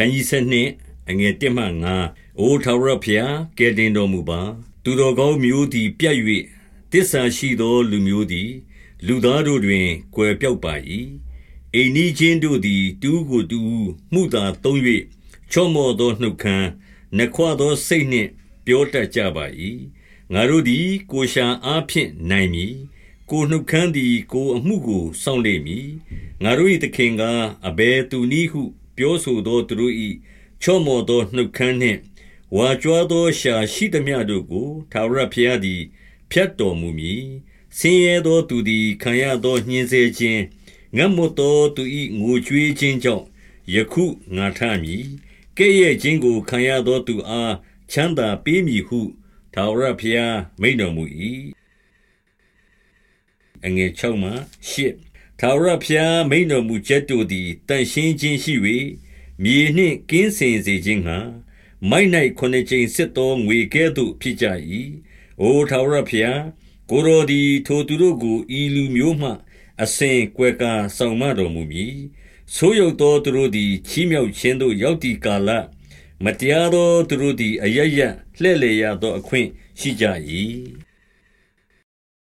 ခန်းကြီးဆက်နှင့်အငယ်1မှ5အိုထာဝရဘုရားကယ်တင်တော်မူပါ သူတော်ကောင်းမျိုးသည် ပြတ်၍တစ္ဆာရှိသော လူမျိုးသည် လူသားတို့တွင်ကွယ်ပြောက်ပါ၏အိမ်နီးချင်းတို့သည် တူးကိုတူးမှုသာသုံး၍ချော့မော့သောနှုတ်ခမ်းနှခွသောစိတ်နှင့်ပြောတတ်ကြပါ၏ငါတို့သည် ကိုရှာအားဖြင့်နိုင်မည်ကိုနှုတ်ခမ်းသည် ကိုအမှုကိုစောင့်လိမ့်မည်ငါတို့၏သခင်ကအဘယ်သူနည်းဟု ပြောဆိုသောသူတို့၏ချော့မော်သောနှုတ်ခမ်းနှင့်ဝါကြွားသောရှာရှိသမျှတို့ကိုထာဝရဘုရားသည်ဖျက်တော်မူမည်ဆင်းရဲသောသူသည်ခံရသောညှင်းဆဲခြင်းငတ်မွတ်သောသူ၏ငိုကြွေးခြင်းကြောင့်ယခုငါထမည်ကဲ့ရဲ့ခြင်းကိုခံရသောသူအားချမ်းသာပေးမည်ဟုထာဝရဘုရားမိန့်တော်မူ၏အငယ်6မှ8 ထာဝရဘုရားမိန့်တော်မူချက်တို့သည်တန်ရှင်းခြင်းရှိ၍မြေနှင့်ကင်းစင်စေခြင်းငှာမိုက်၌ခုနှစ်ကြိမ်စစ်သောငွေကဲ့သို့ဖြစ်ကြ၏အိုထာဝရဘုရားကိုရောဒီထိုသူတို့ကိုဤလူမျိုးမှ အစဉ်ကွယ်ကာဆောင်မတော်မူမည်ဆိုးရုပ်သောသူတို့သည်ချီးမြှောက်ခြင်းသို့ရောက်သည့်ကာလမတရားသောသူတို့သည်အရရလှဲ့လေရသောအခွင့်ရှိကြ၏